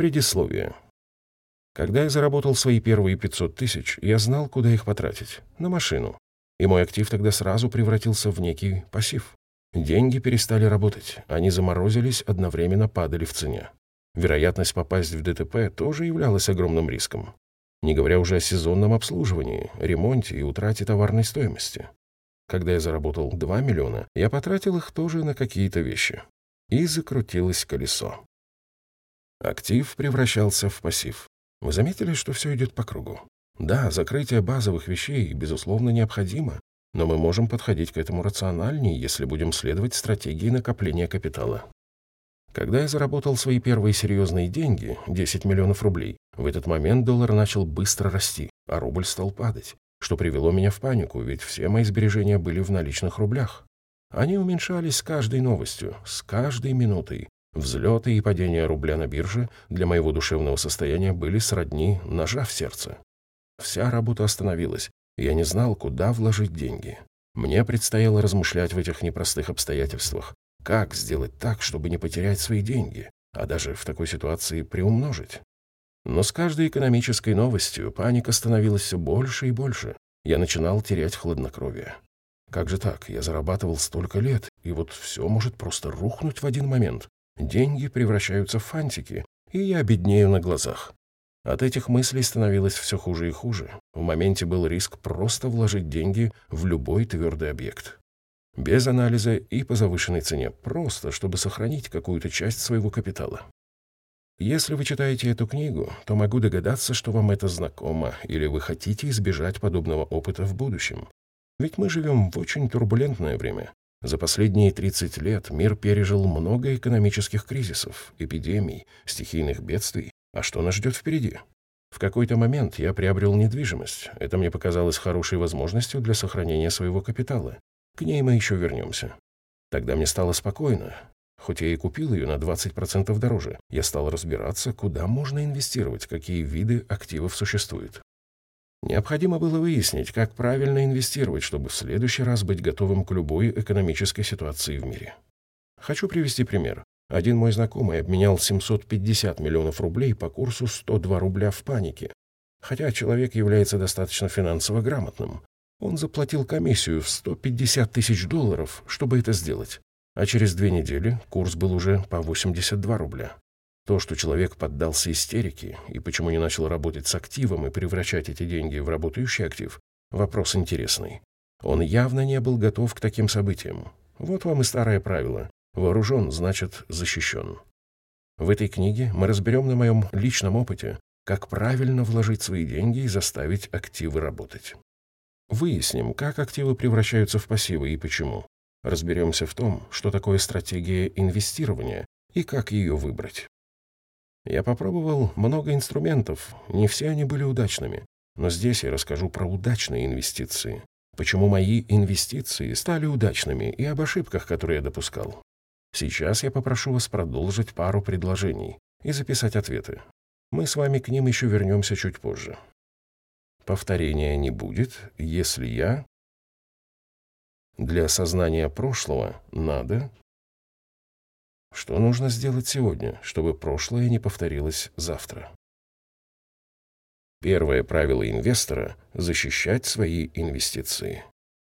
Предисловие. Когда я заработал свои первые 500 тысяч, я знал, куда их потратить. На машину. И мой актив тогда сразу превратился в некий пассив. Деньги перестали работать, они заморозились, одновременно падали в цене. Вероятность попасть в ДТП тоже являлась огромным риском. Не говоря уже о сезонном обслуживании, ремонте и утрате товарной стоимости. Когда я заработал 2 миллиона, я потратил их тоже на какие-то вещи. И закрутилось колесо. Актив превращался в пассив. Вы заметили, что все идет по кругу? Да, закрытие базовых вещей, безусловно, необходимо, но мы можем подходить к этому рациональнее, если будем следовать стратегии накопления капитала. Когда я заработал свои первые серьезные деньги, 10 миллионов рублей, в этот момент доллар начал быстро расти, а рубль стал падать, что привело меня в панику, ведь все мои сбережения были в наличных рублях. Они уменьшались с каждой новостью, с каждой минутой. Взлеты и падения рубля на бирже для моего душевного состояния были сродни ножа в сердце. Вся работа остановилась, я не знал, куда вложить деньги. Мне предстояло размышлять в этих непростых обстоятельствах. Как сделать так, чтобы не потерять свои деньги, а даже в такой ситуации приумножить? Но с каждой экономической новостью паника становилась все больше и больше. Я начинал терять хладнокровие. Как же так? Я зарабатывал столько лет, и вот все может просто рухнуть в один момент. Деньги превращаются в фантики, и я обеднею на глазах. От этих мыслей становилось все хуже и хуже. В моменте был риск просто вложить деньги в любой твердый объект. Без анализа и по завышенной цене, просто чтобы сохранить какую-то часть своего капитала. Если вы читаете эту книгу, то могу догадаться, что вам это знакомо, или вы хотите избежать подобного опыта в будущем. Ведь мы живем в очень турбулентное время. За последние 30 лет мир пережил много экономических кризисов, эпидемий, стихийных бедствий, а что нас ждет впереди? В какой-то момент я приобрел недвижимость. Это мне показалось хорошей возможностью для сохранения своего капитала. К ней мы еще вернемся. Тогда мне стало спокойно. Хоть я и купил ее на 20% дороже, я стал разбираться, куда можно инвестировать, какие виды активов существуют. Необходимо было выяснить, как правильно инвестировать, чтобы в следующий раз быть готовым к любой экономической ситуации в мире. Хочу привести пример. Один мой знакомый обменял 750 миллионов рублей по курсу 102 рубля в панике. Хотя человек является достаточно финансово грамотным. Он заплатил комиссию в 150 тысяч долларов, чтобы это сделать. А через две недели курс был уже по 82 рубля. То, что человек поддался истерике и почему не начал работать с активом и превращать эти деньги в работающий актив, вопрос интересный. Он явно не был готов к таким событиям. Вот вам и старое правило. Вооружен значит защищен. В этой книге мы разберем на моем личном опыте, как правильно вложить свои деньги и заставить активы работать. Выясним, как активы превращаются в пассивы и почему. Разберемся в том, что такое стратегия инвестирования и как ее выбрать. Я попробовал много инструментов, не все они были удачными, но здесь я расскажу про удачные инвестиции, почему мои инвестиции стали удачными и об ошибках, которые я допускал. Сейчас я попрошу вас продолжить пару предложений и записать ответы. Мы с вами к ним еще вернемся чуть позже. Повторения не будет, если я... Для осознания прошлого надо... Что нужно сделать сегодня, чтобы прошлое не повторилось завтра? Первое правило инвестора – защищать свои инвестиции.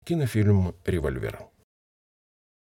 Кинофильм «Револьвер».